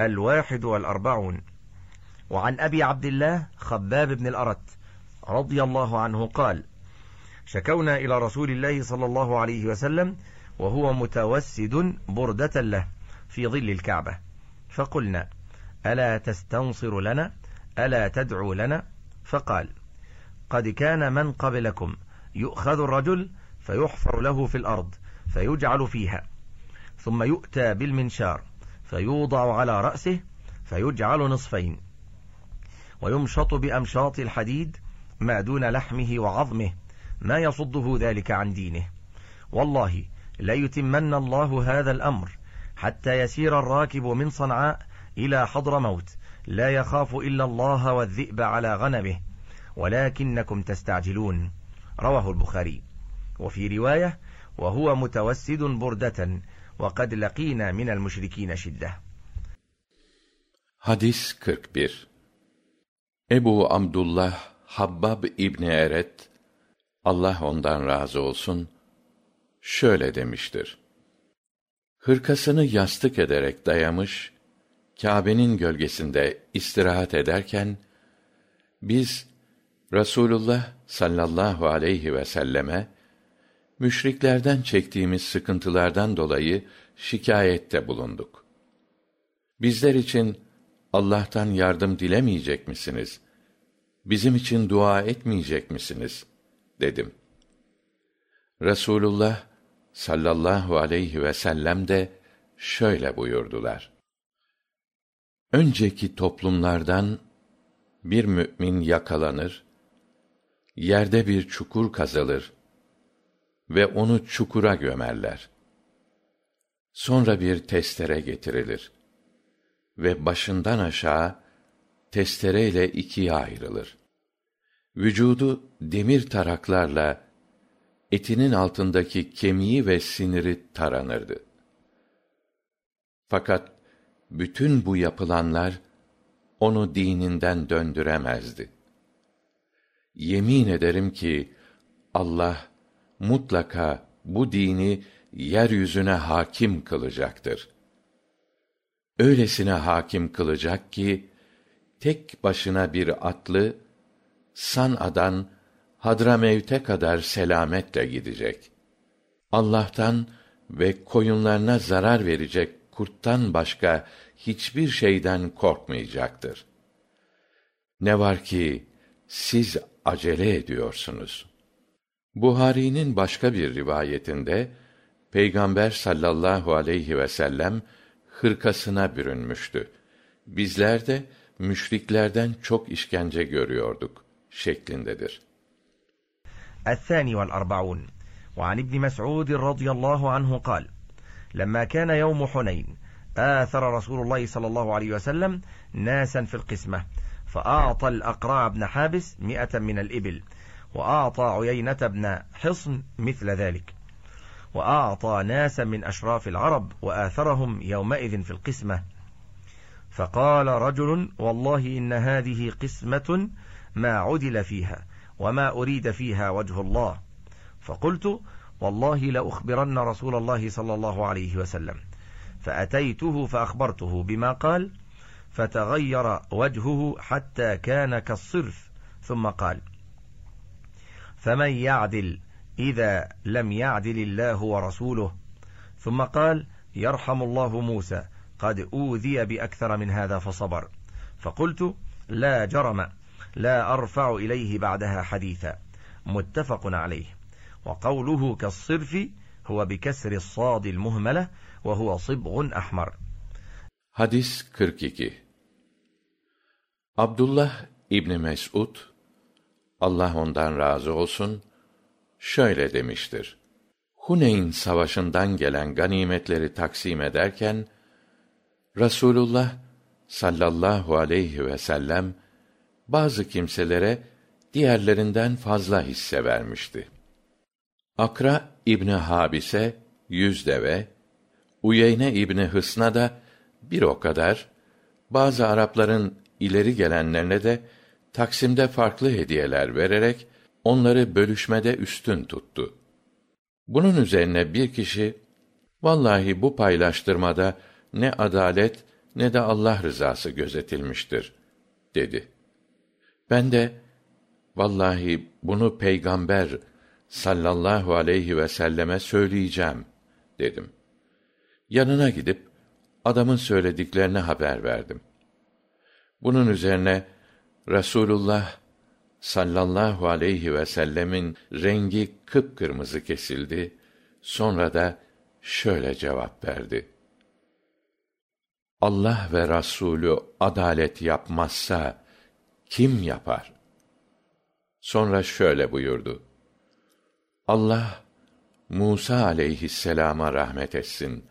الواحد والأربعون وعن أبي عبد الله خباب بن الأرت رضي الله عنه قال شكونا إلى رسول الله صلى الله عليه وسلم وهو متوسد بردة له في ظل الكعبة فقلنا ألا تستنصر لنا ألا تدعو لنا فقال قد كان من قبلكم يؤخذ الرجل فيحفر له في الأرض فيجعل فيها ثم يؤتى بالمنشار فيوضع على رأسه فيجعل نصفين ويمشط بأمشاط الحديد ما دون لحمه وعظمه ما يصده ذلك عن دينه والله ليتمن الله هذا الأمر حتى يسير الراكب من صنعاء إلى حضر موت لا يخاف إلا الله والذئب على غنمه ولكنكم تستعجلون رواه البخاري وفي رواية وهو متوسد بردة وقد لقينا من المشركين شدة Hadis 41 Ebu Abdullah Habbab İbni Eret Allah ondan razı olsun şöyle demiştir. Hırkasını yastık ederek dayamış Kâbe'nin gölgesinde istirahat ederken biz Rasulullah sallallahu aleyhi ve selleme müşriklerden çektiğimiz sıkıntılardan dolayı şikayette bulunduk. Bizler için Allah'tan yardım dilemeyecek misiniz? Bizim için dua etmeyecek misiniz? dedim. Resulullah sallallahu aleyhi ve sellem de şöyle buyurdular. Önceki toplumlardan bir mü'min yakalanır, yerde bir çukur kazılır ve onu çukura gömerler. Sonra bir testere getirilir ve başından aşağı testereyle ikiye ayrılır. Vücudu demir taraklarla etinin altındaki kemiği ve siniri taranırdı. Fakat bütün bu yapılanlar onu dininden döndüremezdi. Yemin ederim ki Allah mutlaka bu dini yeryüzüne hakim kılacaktır. Öylesine hakim kılacak ki tek başına bir atlı San'a'dan Hadramevt'e kadar selametle gidecek. Allah'tan ve koyunlarına zarar verecek kurttan başka hiçbir şeyden korkmayacaktır. Ne var ki siz acele ediyorsunuz Buhari'nin başka bir rivayetinde Peygamber sallallahu aleyhi ve sellem hırkasına bürünmüştü. Bizler de müşriklerden çok işkence görüyorduk şeklindedir. الثاني والأربعون وعن ابن مسعود رضي الله عنه قال لما كان يوم حنين آثر رسول الله صلى الله عليه وسلم ناسا في القسمة فأعطى الأقرع بن حابس مئة من الإبل وأعطى عيينة بن حصن مثل ذلك وأعطى ناسا من أشراف العرب وآثرهم يومئذ في القسمة فقال رجل والله إن هذه قسمة ما عدل فيها وما أريد فيها وجه الله فقلت والله لأخبرن رسول الله صلى الله عليه وسلم فأتيته فأخبرته بما قال فتغير وجهه حتى كان كالصرف ثم قال فمن يعدل إذا لم يعدل الله ورسوله ثم قال يرحم الله موسى قد أوذي بأكثر من هذا فصبر فقلت لا جرم لا أرفع إليه بعدها حديثا متفق عليه وقوله كالصرف هو بكسر الصاد المهملة وهو صبغ أحمر Hadis 42 Abdullah İbni Mes'ud Allah ondan razı olsun şöyle demiştir. Huneyn savaşından gelen ganimetleri taksim ederken Rasulullah sallallahu aleyhi ve sellem bazı kimselere diğerlerinden fazla hisse vermişti. Akra İbni Habis'e yüz deve, Uyeyne İbni Hısn'a da bir o kadar, bazı Arapların ileri gelenlerine de taksimde farklı hediyeler vererek onları bölüşmede üstün tuttu. Bunun üzerine bir kişi, vallahi bu paylaştırmada ne adalet ne de Allah rızası gözetilmiştir dedi. Ben de vallahi bunu peygamber sallallahu aleyhi ve selleme söyleyeceğim dedim. Yanına gidip adamın söylediklerini haber verdim. Bunun üzerine Resulullah sallallahu aleyhi ve sellemin rengi kıpkırmızı kesildi. Sonra da şöyle cevap verdi. Allah ve Rasulü adalet yapmazsa kim yapar? Sonra şöyle buyurdu. Allah Musa aleyhisselama rahmet etsin.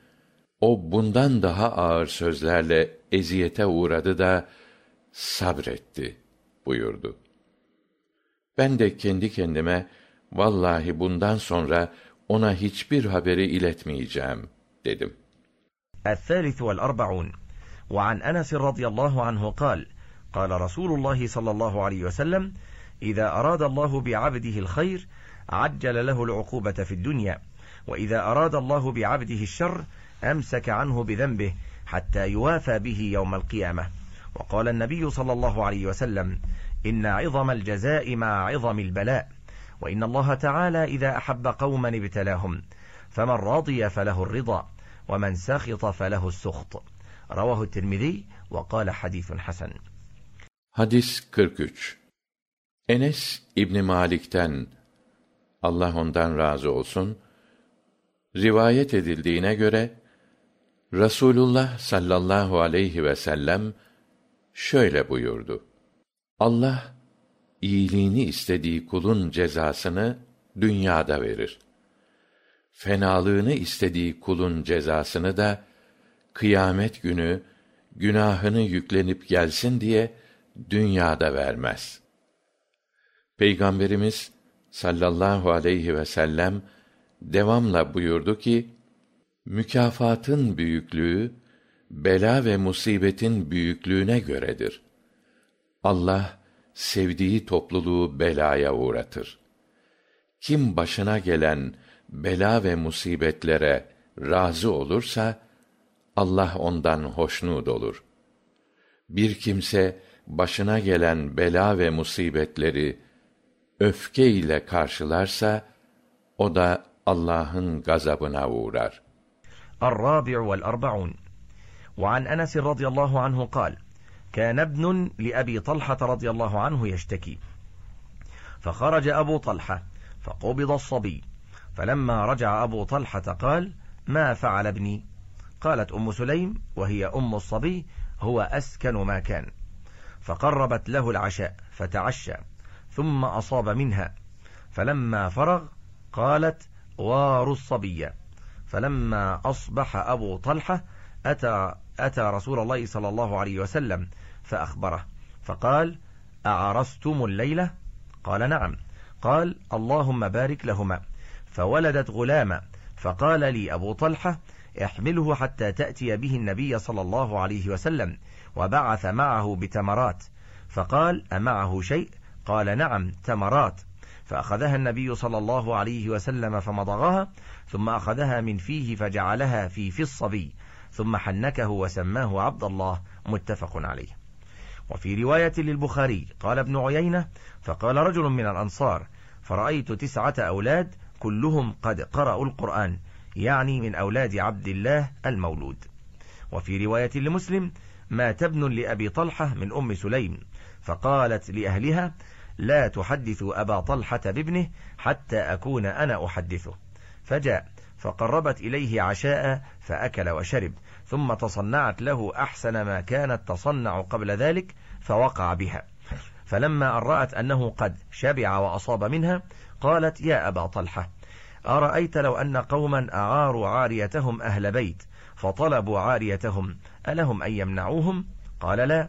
O bundan daha ağır sözlerle eziyete uğradı da sabretti buyurdu. Ben de kendi kendime vallahi bundan sonra ona hiçbir haberi iletmeyeceğim dedim. الثالث والأربعون وعن أنس رضي الله عنه قال قال رسول الله صلى الله عليه وسلم إذا أراد الله بعبده الخير عجل له العقوبة في الدنيا وإذا أراد الله بعبده الشر أمسك عنه بذنبه حتى يوافى به يوم القيامة وقال النبي صلى الله عليه وسلم إن عظم الجزاء مع عظم البلاء وإن الله تعالى إذا أحب قوما ابتلاهم فمن رضي فله الرضا ومن سخط فله السخط رواه الترمذي وقال حديث حسن Hadis 43 Enes İbni Malik'ten Allah ondan razı olsun rivayet edildiğine göre Rasulullah sallallahu aleyhi ve sellem şöyle buyurdu. Allah iyiliğini istediği kulun cezasını dünyada verir. Fenalığını istediği kulun cezasını da kıyamet günü günahını yüklenip gelsin diye dünyada vermez. Peygamberimiz sallallahu aleyhi ve sellem devamla buyurdu ki mükafatın büyüklüğü bela ve musibetin büyüklüğüne göredir. Allah sevdiği topluluğu belaya uğratır. Kim başına gelen bela ve musibetlere razı olursa Allah ondan hoşnut olur. Bir kimse başına gelen bela ve musibetleri öfke ile karşılarsa o da Allah'ın gazabına uğrar. وعن أنس رضي الله عنه قال كان ابن لأبي طلحة رضي الله عنه يشتكي فخرج أبو طلحة فقبض الصبي فلما رجع أبو طلحة قال ما فعل ابني قالت أم سليم وهي أم الصبي هو أسكن ما كان فقربت له العشاء فتعشى ثم أصاب منها فلما فرغ قالت وار الصبي فلما أصبح أبو طلحة أتى أتى رسول الله صلى الله عليه وسلم فأخبره فقال أعرستم الليلة قال نعم قال اللهم بارك لهما فولدت غلاما فقال لي أبو طلحة احمله حتى تأتي به النبي صلى الله عليه وسلم وبعث معه بتمرات فقال أمعه شيء قال نعم تمرات فأخذها النبي صلى الله عليه وسلم فمضغها ثم أخذها من فيه فجعلها في في الصبي ثم حنكه وسماه عبد الله متفق عليه وفي رواية للبخاري قال ابن عيينة فقال رجل من الأنصار فرأيت تسعة أولاد كلهم قد قرأوا القرآن يعني من أولاد عبد الله المولود وفي رواية لمسلم مات ابن لأبي طلحة من أم سليم فقالت لأهلها لا تحدثوا أبا طلحة بابنه حتى أكون أنا أحدثه فجاء فقربت إليه عشاء فأكل وشرب ثم تصنعت له أحسن ما كانت تصنع قبل ذلك فوقع بها فلما أن رأت أنه قد شبع وأصاب منها قالت يا أبا طلحة أرأيت لو أن قوما أعاروا عاريتهم أهل بيت فطلبوا عاريتهم ألهم أن يمنعوهم قال لا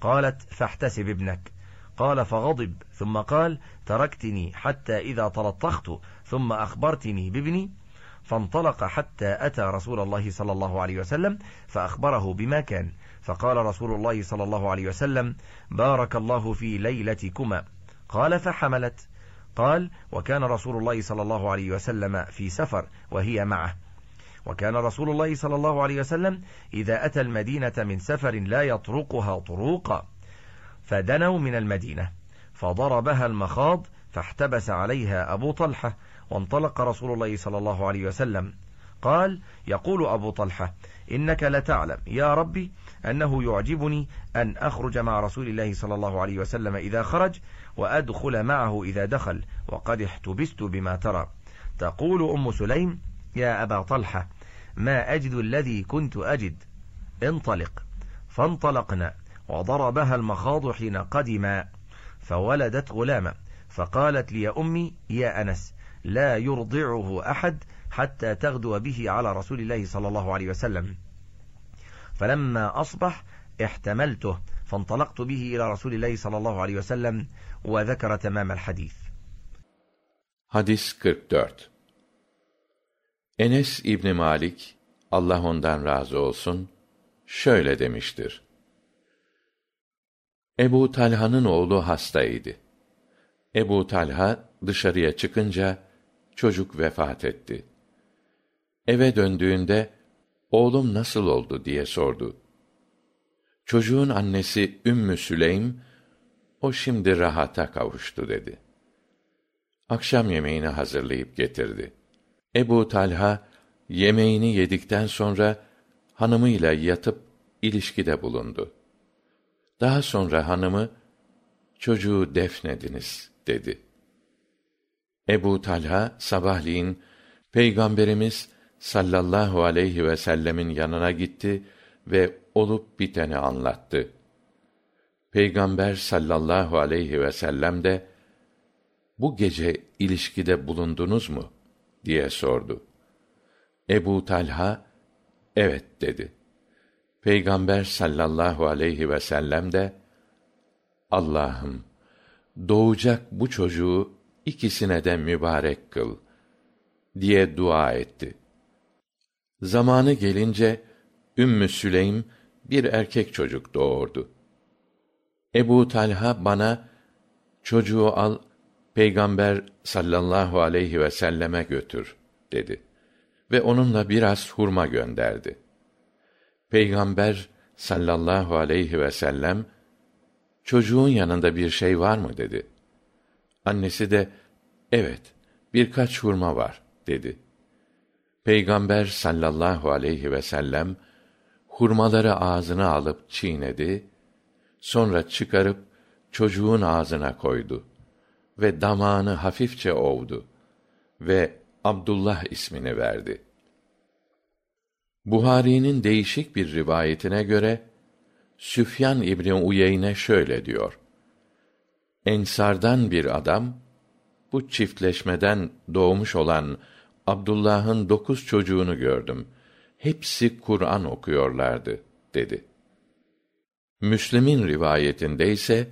قالت فاحتسب ابنك قال فغضب ثم قال تركتني حتى إذا تلطخت ثم أخبرتني بابني فانطلق حتى أتى رسول الله صلى الله عليه وسلم فأخبره بما كان فقال رسول الله صلى الله عليه وسلم بارك الله في ليلتكما قال فحملت قال وكان رسول الله صلى الله عليه وسلم في سفر وهي معه وكان رسول الله صلى الله عليه وسلم إذا أتى المدينة من سفر لا يطرقها طروقا فدنوا من المدينة فضربها المخاض فاحتبس عليها أبو طلحة وانطلق رسول الله صلى الله عليه وسلم قال يقول أبو طلحة إنك لتعلم يا ربي أنه يعجبني أن أخرج مع رسول الله صلى الله عليه وسلم إذا خرج وأدخل معه إذا دخل وقد احتبست بما ترى تقول أم سليم يا أبا طلحة ما أجد الذي كنت أجد انطلق فانطلقنا وضربها المخاض حين قدما فولدت غلاما فقالت لي أمي يا أنس لا يرضعه أحد حتى تغدو به على رسول الله صلى الله عليه وسلم فلما أصبح احتملته فانطلقت به إلى رسول الله صلى الله عليه وسلم وذكر تمام الحديث Hadis 44 Enes İbni Malik, Allah ondan razı olsun, şöyle demiştir. Ebu Talha'nın oğlu hastaydı. Ebu Talha dışarıya çıkınca çocuk vefat etti. Eve döndüğünde oğlum nasıl oldu diye sordu. Çocuğun annesi Ümmü Süleym o şimdi rahata kavuştu dedi. Akşam yemeğini hazırlayıp getirdi. Ebu Talha yemeğini yedikten sonra hanımıyla yatıp ilişkide bulundu. Daha sonra hanımı çocuğu defnediniz dedi. Ebu Talha sabahleyin Peygamberimiz sallallahu aleyhi ve sellemin yanına gitti ve olup biteni anlattı. Peygamber sallallahu aleyhi ve sellem de bu gece ilişkide bulundunuz mu diye sordu. Ebu Talha evet dedi. Peygamber sallallahu aleyhi ve sellem de Allah'ım doğacak bu çocuğu ikisine de mübarek kıl diye dua etti. Zamanı gelince Ümmü Süleym bir erkek çocuk doğurdu. Ebu Talha bana çocuğu al Peygamber sallallahu aleyhi ve selleme götür dedi ve onunla biraz hurma gönderdi. Peygamber sallallahu aleyhi ve sellem çocuğun yanında bir şey var mı dedi. Annesi de evet birkaç hurma var dedi. Peygamber sallallahu aleyhi ve sellem hurmaları ağzına alıp çiğnedi, sonra çıkarıp çocuğun ağzına koydu ve damağını hafifçe ovdu ve Abdullah ismini verdi. Buhari'nin değişik bir rivayetine göre Süfyan İbni Uyeyne şöyle diyor: Ensardan bir adam bu çiftleşmeden doğmuş olan Abdullah'ın dokuz çocuğunu gördüm. Hepsi Kur'an okuyorlardı, dedi. Müslim'in rivayetinde ise,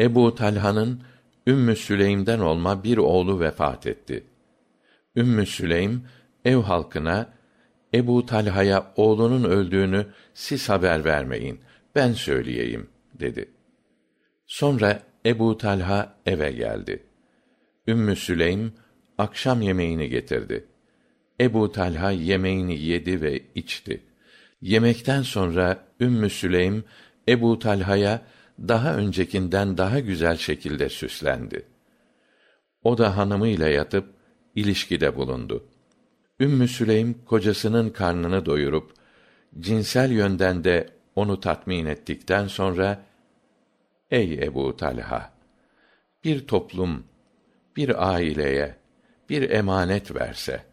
Ebu Talha'nın Ümmü Süleym'den olma bir oğlu vefat etti. Ümmü Süleym, ev halkına, Ebu Talha'ya oğlunun öldüğünü siz haber vermeyin, ben söyleyeyim, dedi. Sonra Ebu Talha eve geldi. Ümmü Süleym, akşam yemeğini getirdi. Ebu Talha yemeğini yedi ve içti. Yemekten sonra Ümmü Süleym Ebu Talha'ya daha öncekinden daha güzel şekilde süslendi. O da hanımıyla yatıp ilişkide bulundu. Ümmü Süleym kocasının karnını doyurup cinsel yönden de onu tatmin ettikten sonra Ey Ebu Talha bir toplum bir aileye bir emanet verse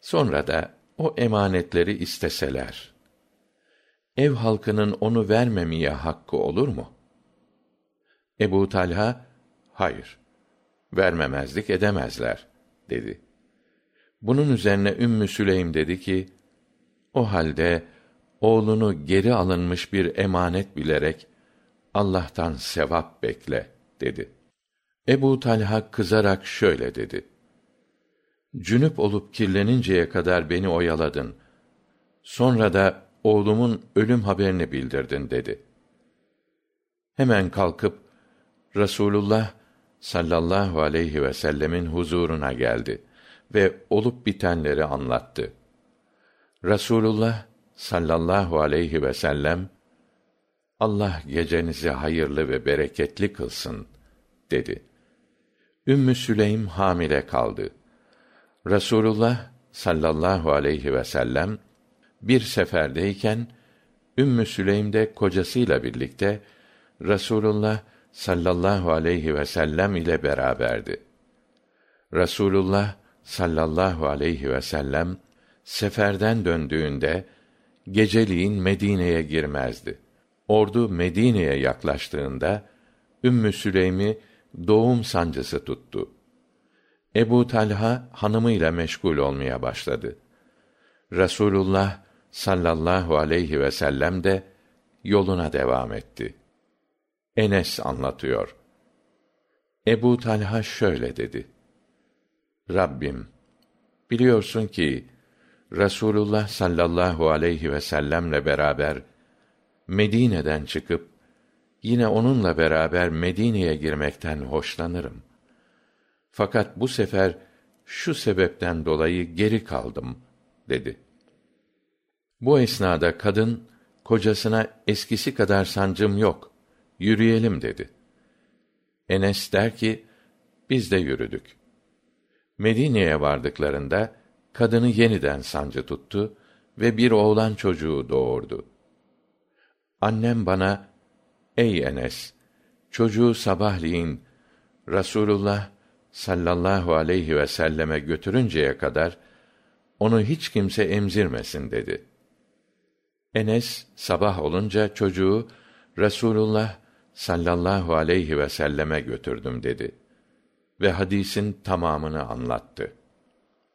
sonra da o emanetleri isteseler ev halkının onu vermemeye hakkı olur mu? Ebu talha hayır vermemezlik edemezler dedi. Bunun üzerine ümmü süleym dedi ki o halde oğlunu geri alınmış bir emanet bilerek allah'tan sevap bekle dedi. Ebu talha kızarak şöyle dedi. Cünüp olup kirleninceye kadar beni oyaladın. Sonra da oğlumun ölüm haberini bildirdin dedi. Hemen kalkıp rasulullah sallallahu aleyhi vsellem'in huzuruna geldi ve olup bitenleri anlattı. Rasulullah sallallahu aleyhi vsellem allah gecenizi hayırlı ve bereketli kılsın dedi. Ümmü süleym hamile kaldı. Rasulullah sallallahu aleyhi vsellem bir seferdeyken ümmü süleym de kocasıyla birlikte rasulullah sallallahu aleyhi vsellem ile beraberdi. Rasulullah sallallahu aleyhi vsellem seferden döndüğünde geceliğin medine'ye girmezdi. Ordu medine'ye yaklaştığında ümmü süleym'i doğum sancısı tuttu. Ebu talha hanımıyla meşgul olmaya başladı. Rasulullah sallallahu aleyhi vsellem de yoluna devam etti. Enes anlatıyor. Ebu talha şöyle dedi. Rabbim biliyorsun ki rasulullah sallallahu aleyhi vsellem'le beraber medine'den çıkıp yine onunla beraber medine'ye girmekten hoşlanırım. Fakat bu sefer şu sebepten dolayı geri kaldım dedi. Bu esnada kadın kocasına eskisi kadar sancım yok yürüyelim dedi. Enes der ki biz de yürüdük. Medine'ye vardıklarında kadını yeniden sancı tuttu ve bir oğlan çocuğu doğurdu. Annem bana ey enes çocuğu sabahleyin rasulullah sallallahu aleyhi vselleme götürünceye kadar onu hiç kimse emzirmesin dedi. Enes sabah olunca çocuğu rasulullah sallallahu aleyhi vselleme götürdüm dedi ve hadisin tamamını anlattı